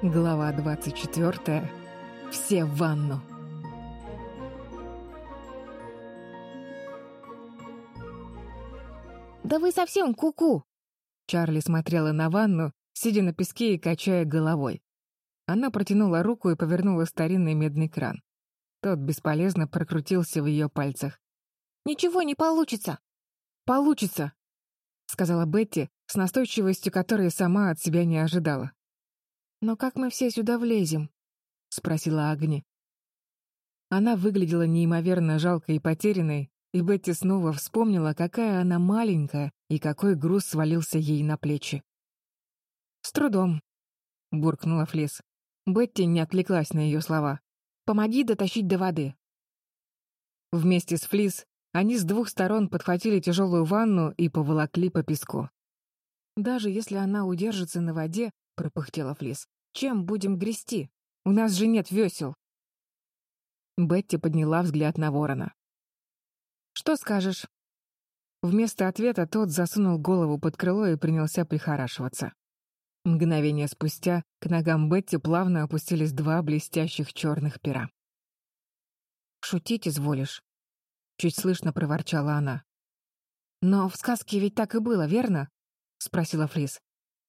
Глава 24. Все в ванну. «Да вы совсем куку!» -ку Чарли смотрела на ванну, сидя на песке и качая головой. Она протянула руку и повернула старинный медный кран. Тот бесполезно прокрутился в ее пальцах. «Ничего не получится!» «Получится!» — сказала Бетти с настойчивостью, которой сама от себя не ожидала. «Но как мы все сюда влезем?» — спросила Агни. Она выглядела неимоверно жалкой и потерянной, и Бетти снова вспомнила, какая она маленькая и какой груз свалился ей на плечи. «С трудом», — буркнула Флис. Бетти не отвлеклась на ее слова. «Помоги дотащить до воды». Вместе с Флис они с двух сторон подхватили тяжелую ванну и поволокли по песку. «Даже если она удержится на воде», — пропыхтела Флис, — «чем будем грести? У нас же нет весел». Бетти подняла взгляд на ворона. «Что скажешь?» Вместо ответа тот засунул голову под крыло и принялся прихорашиваться. Мгновение спустя к ногам Бетти плавно опустились два блестящих черных пера. «Шутить изволишь?» — чуть слышно проворчала она. «Но в сказке ведь так и было, верно?» — спросила Фрис.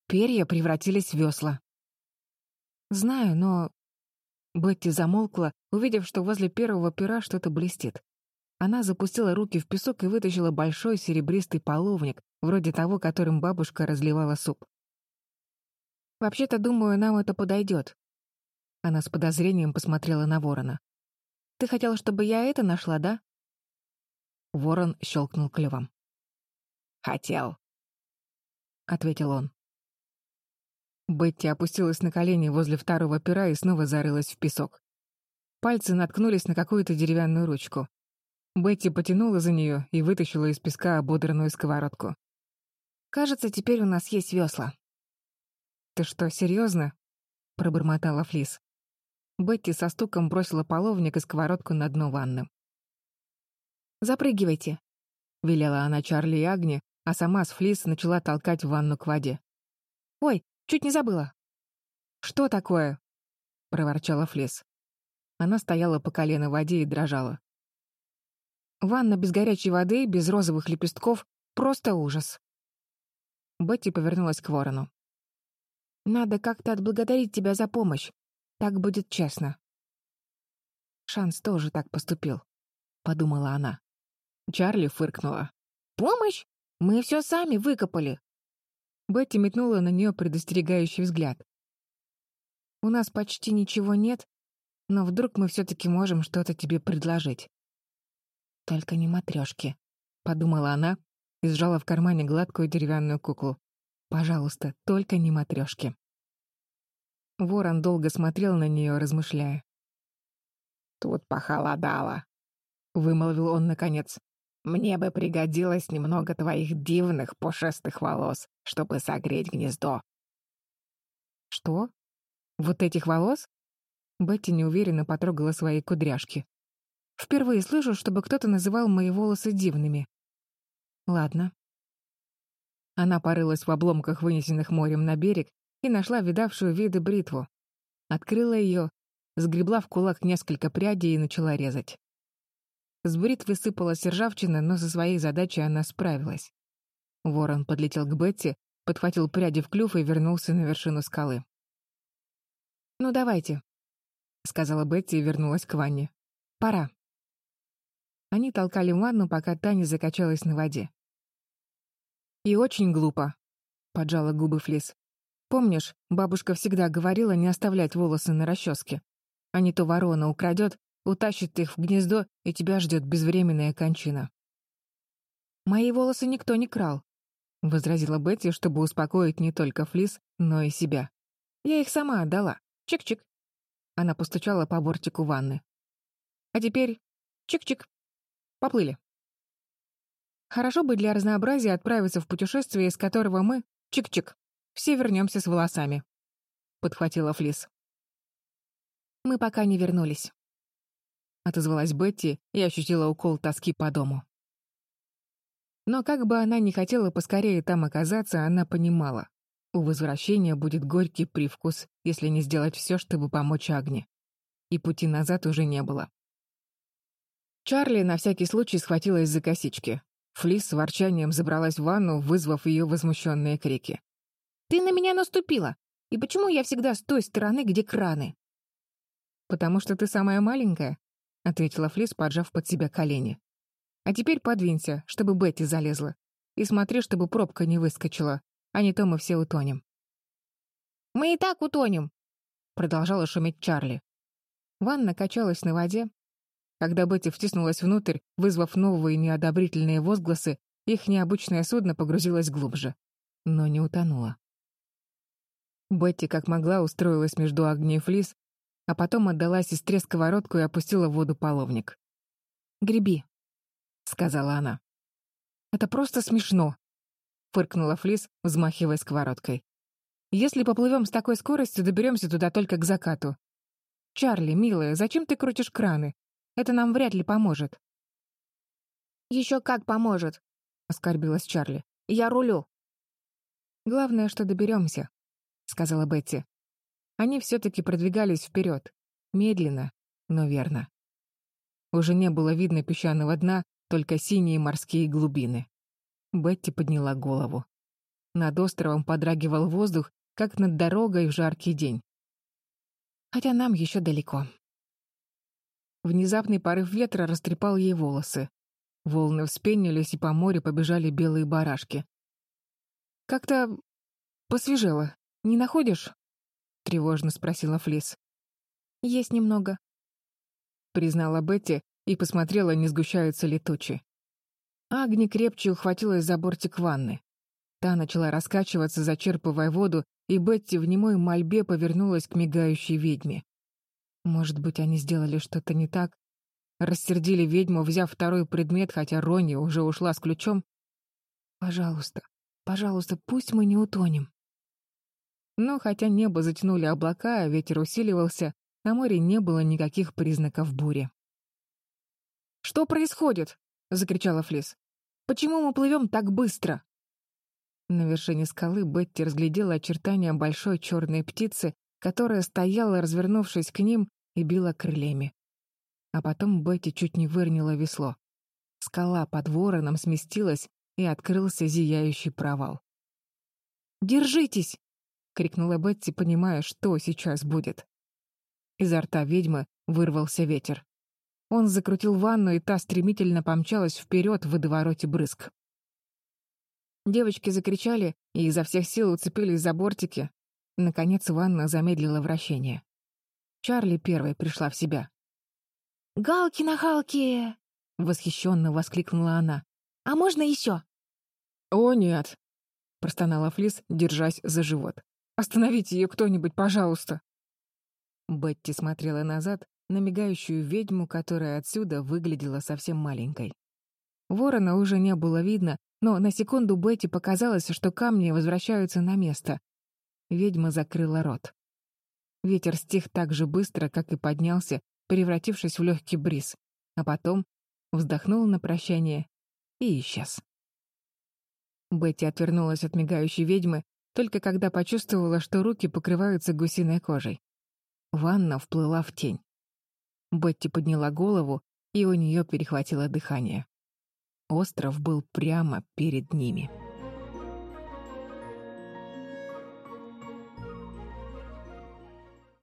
«Перья превратились в весла». «Знаю, но...» Бетти замолкла, увидев, что возле первого пера что-то блестит. Она запустила руки в песок и вытащила большой серебристый половник, вроде того, которым бабушка разливала суп. «Вообще-то, думаю, нам это подойдет». Она с подозрением посмотрела на ворона. «Ты хотел, чтобы я это нашла, да?» Ворон щелкнул клювом. «Хотел», — ответил он. Бетти опустилась на колени возле второго пера и снова зарылась в песок. Пальцы наткнулись на какую-то деревянную ручку. Бетти потянула за нее и вытащила из песка ободранную сковородку. «Кажется, теперь у нас есть весла», «Ты что, серьезно? пробормотала Флис. Бетти со стуком бросила половник и сковородку на дно ванны. «Запрыгивайте», — велела она Чарли и Агне, а сама с Флис начала толкать ванну к воде. «Ой, чуть не забыла». «Что такое?» — проворчала Флис. Она стояла по колено в воде и дрожала. «Ванна без горячей воды, без розовых лепестков — просто ужас». Бетти повернулась к ворону. Надо как-то отблагодарить тебя за помощь. Так будет честно. Шанс тоже так поступил, — подумала она. Чарли фыркнула. «Помощь? Мы все сами выкопали!» Бетти метнула на нее предостерегающий взгляд. «У нас почти ничего нет, но вдруг мы все-таки можем что-то тебе предложить». «Только не матрешки», — подумала она и сжала в кармане гладкую деревянную куклу. «Пожалуйста, только не матрешки». Ворон долго смотрел на нее, размышляя. «Тут похолодало», — вымолвил он наконец. «Мне бы пригодилось немного твоих дивных пушистых волос, чтобы согреть гнездо». «Что? Вот этих волос?» Бетти неуверенно потрогала свои кудряшки. «Впервые слышу, чтобы кто-то называл мои волосы дивными. Ладно». Она порылась в обломках, вынесенных морем на берег, и нашла видавшую виды бритву. Открыла ее, сгребла в кулак несколько прядей и начала резать. С бритвы сыпалась ржавчина, но со своей задачей она справилась. Ворон подлетел к Бетти, подхватил пряди в клюв и вернулся на вершину скалы. «Ну, давайте», — сказала Бетти и вернулась к ванне. «Пора». Они толкали ванну, пока та закачалась на воде. «И очень глупо», — поджала губы Флис. Помнишь, бабушка всегда говорила не оставлять волосы на расческе? А не то ворона украдет, утащит их в гнездо, и тебя ждет безвременная кончина. «Мои волосы никто не крал», — возразила Бетти, чтобы успокоить не только Флис, но и себя. «Я их сама отдала. Чик-чик». Она постучала по бортику ванны. «А теперь чик-чик. Поплыли». Хорошо бы для разнообразия отправиться в путешествие, из которого мы чик-чик все вернемся с волосами», — подхватила Флис. «Мы пока не вернулись», — отозвалась Бетти и ощутила укол тоски по дому. Но как бы она ни хотела поскорее там оказаться, она понимала. У возвращения будет горький привкус, если не сделать все, чтобы помочь Агне. И пути назад уже не было. Чарли на всякий случай схватилась за косички. Флис с ворчанием забралась в ванну, вызвав ее возмущенные крики. «Ты на меня наступила! И почему я всегда с той стороны, где краны?» «Потому что ты самая маленькая», — ответила Флис, поджав под себя колени. «А теперь подвинься, чтобы Бетти залезла. И смотри, чтобы пробка не выскочила, а не то мы все утонем». «Мы и так утонем», — продолжала шуметь Чарли. Ванна качалась на воде. Когда Бетти втиснулась внутрь, вызвав новые неодобрительные возгласы, их необычное судно погрузилось глубже, но не утонуло. Бетти как могла устроилась между огней флис, а потом отдала сестре сковородку и опустила в воду половник. «Греби», — сказала она. «Это просто смешно», — фыркнула Флис, взмахивая сковородкой. «Если поплывем с такой скоростью, доберемся туда только к закату. Чарли, милая, зачем ты крутишь краны? Это нам вряд ли поможет». «Еще как поможет», — оскорбилась Чарли. «Я рулю». «Главное, что доберемся», — сказала Бетти. Они все-таки продвигались вперед, медленно, но верно. Уже не было видно песчаного дна, только синие морские глубины. Бетти подняла голову. Над островом подрагивал воздух, как над дорогой в жаркий день. Хотя нам еще далеко. Внезапный порыв ветра растрепал ей волосы. Волны вспенились, и по морю побежали белые барашки. Как-то посвежело. «Не находишь?» — тревожно спросила Флис. «Есть немного», — признала Бетти и посмотрела, не сгущаются ли тучи. Агни крепче ухватилась за бортик ванны. Та начала раскачиваться, зачерпывая воду, и Бетти в немой мольбе повернулась к мигающей ведьме. Может быть, они сделали что-то не так? Рассердили ведьму, взяв второй предмет, хотя Ронни уже ушла с ключом? «Пожалуйста, пожалуйста, пусть мы не утонем», но хотя небо затянули облака, а ветер усиливался, на море не было никаких признаков бури. «Что происходит?» — закричала Флис. «Почему мы плывем так быстро?» На вершине скалы Бетти разглядела очертания большой черной птицы, которая стояла, развернувшись к ним, и била крыльями. А потом Бетти чуть не выронила весло. Скала под вороном сместилась, и открылся зияющий провал. «Держитесь!» Крикнула Бетти, понимая, что сейчас будет. Изо рта ведьмы вырвался ветер. Он закрутил ванну, и та стремительно помчалась вперед в водовороте брызг. Девочки закричали и изо всех сил уцепились за бортики. Наконец ванна замедлила вращение. Чарли первой пришла в себя. «Галки на халке!» — восхищенно воскликнула она. «А можно еще?» «О, нет!» — простонала Флис, держась за живот. Остановите ее кто-нибудь, пожалуйста!» Бетти смотрела назад на мигающую ведьму, которая отсюда выглядела совсем маленькой. Ворона уже не было видно, но на секунду Бетти показалось, что камни возвращаются на место. Ведьма закрыла рот. Ветер стих так же быстро, как и поднялся, превратившись в легкий бриз, а потом вздохнул на прощание и исчез. Бетти отвернулась от мигающей ведьмы только когда почувствовала, что руки покрываются гусиной кожей. Ванна вплыла в тень. Бетти подняла голову, и у нее перехватило дыхание. Остров был прямо перед ними.